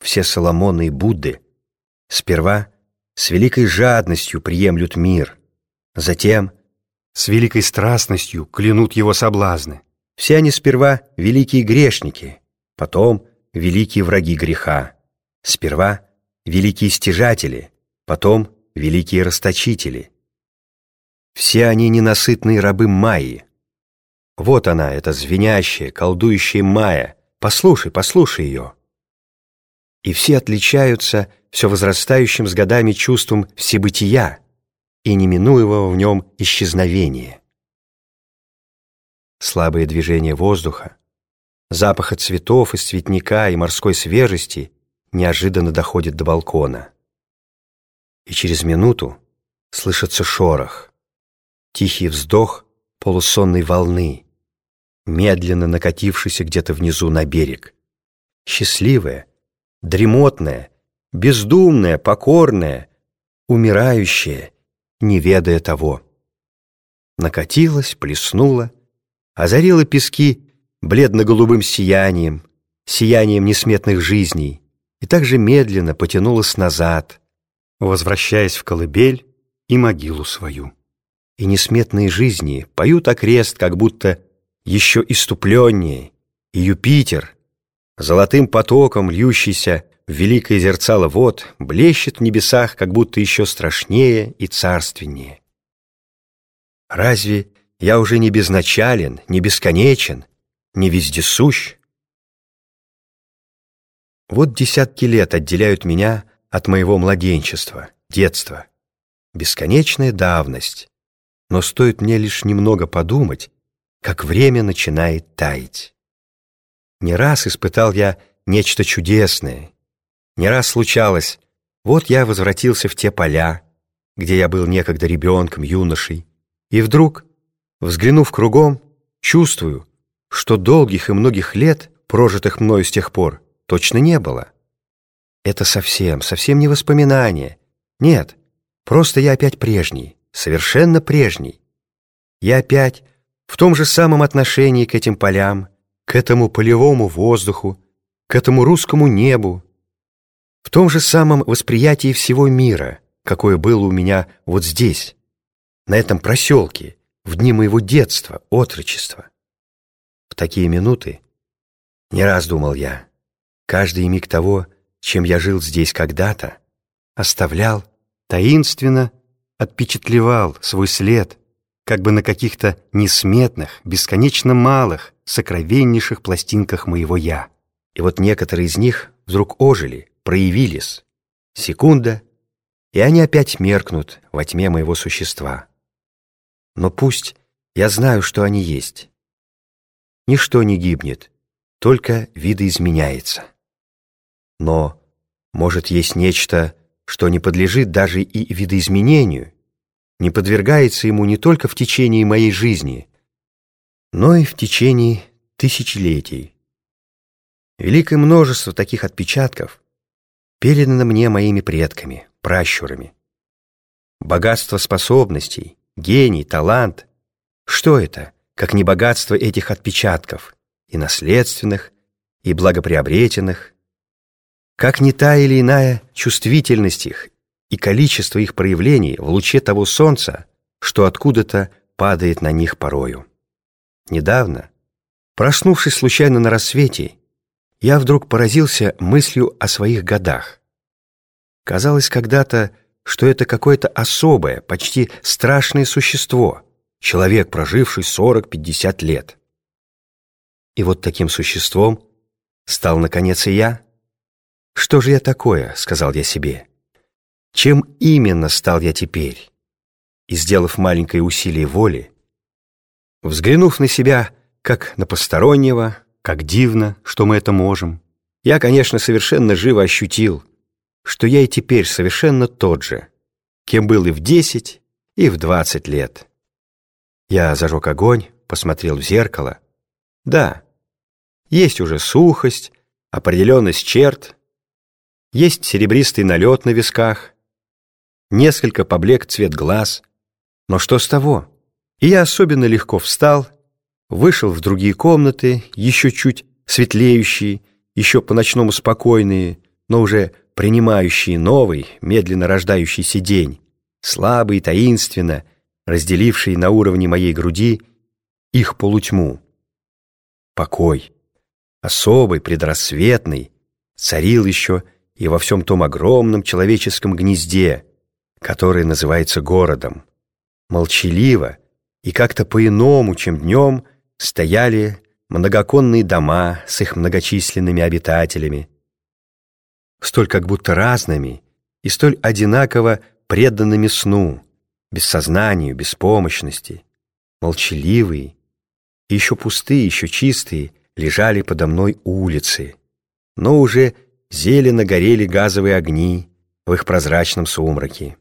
все Соломоны и Будды сперва с великой жадностью приемлют мир, затем с великой страстностью клянут его соблазны. Все они сперва великие грешники, потом великие враги греха, сперва великие стяжатели, потом великие расточители. Все они ненасытные рабы Майи. Вот она, эта звенящая, колдующая Майя. Послушай, послушай ее. И все отличаются все возрастающим с годами чувством всебытия и неминуемого в нем исчезновения. Слабые движения воздуха, запаха цветов из цветника и морской свежести неожиданно доходит до балкона. И через минуту слышится шорох, тихий вздох полусонной волны, медленно накатившийся где-то внизу на берег. Счастливая, дремотная, бездумная, покорная, умирающая, не ведая того. Накатилась, плеснула, озарила пески бледно-голубым сиянием, сиянием несметных жизней, и также медленно потянулась назад, возвращаясь в колыбель и могилу свою. И несметные жизни поют окрест, как будто еще иступленнее, и Юпитер, золотым потоком льющийся в великое зерцало вод, блещет в небесах, как будто еще страшнее и царственнее. Разве я уже не безначален, не бесконечен, не вездесущ? Вот десятки лет отделяют меня от моего младенчества, детства. Бесконечная давность. Но стоит мне лишь немного подумать, как время начинает таять. Не раз испытал я нечто чудесное. Не раз случалось, вот я возвратился в те поля, где я был некогда ребенком, юношей, и вдруг, взглянув кругом, чувствую, что долгих и многих лет, прожитых мною с тех пор, точно не было. Это совсем, совсем не воспоминание. Нет, просто я опять прежний, совершенно прежний. Я опять в том же самом отношении к этим полям, к этому полевому воздуху, к этому русскому небу, в том же самом восприятии всего мира, какое было у меня вот здесь, на этом проселке, в дни моего детства, отрочества. В такие минуты, не раз думал я, каждый миг того, чем я жил здесь когда-то, оставлял, таинственно отпечатлевал свой след как бы на каких-то несметных, бесконечно малых, сокровеннейших пластинках моего «я». И вот некоторые из них вдруг ожили, проявились. Секунда, и они опять меркнут во тьме моего существа. Но пусть я знаю, что они есть. Ничто не гибнет, только видоизменяется. Но, может, есть нечто, что не подлежит даже и видоизменению, не подвергается ему не только в течение моей жизни, но и в течение тысячелетий. Великое множество таких отпечатков передано мне моими предками, пращурами. Богатство способностей, гений, талант — что это, как не богатство этих отпечатков, и наследственных, и благоприобретенных, как не та или иная чувствительность их и количество их проявлений в луче того солнца, что откуда-то падает на них порою. Недавно, проснувшись случайно на рассвете, я вдруг поразился мыслью о своих годах. Казалось когда-то, что это какое-то особое, почти страшное существо, человек, проживший 40-50 лет. И вот таким существом стал, наконец, и я. «Что же я такое?» — сказал я себе. Чем именно стал я теперь? И, сделав маленькое усилие воли, взглянув на себя, как на постороннего, как дивно, что мы это можем, я, конечно, совершенно живо ощутил, что я и теперь совершенно тот же, кем был и в десять, и в двадцать лет. Я зажег огонь, посмотрел в зеркало. Да, есть уже сухость, определенность черт, есть серебристый налет на висках, несколько поблек цвет глаз. Но что с того? И я особенно легко встал, вышел в другие комнаты, еще чуть светлеющие, еще по-ночному спокойные, но уже принимающие новый, медленно рождающийся день, слабый и таинственно, разделивший на уровне моей груди их полутьму. Покой, особый, предрассветный, царил еще и во всем том огромном человеческом гнезде, которое называется городом. Молчаливо и как-то по-иному, чем днем, стояли многоконные дома с их многочисленными обитателями, столь как будто разными и столь одинаково преданными сну, бессознанию, беспомощности, молчаливые, и еще пустые, еще чистые, лежали подо мной улицы, но уже зелено горели газовые огни в их прозрачном сумраке.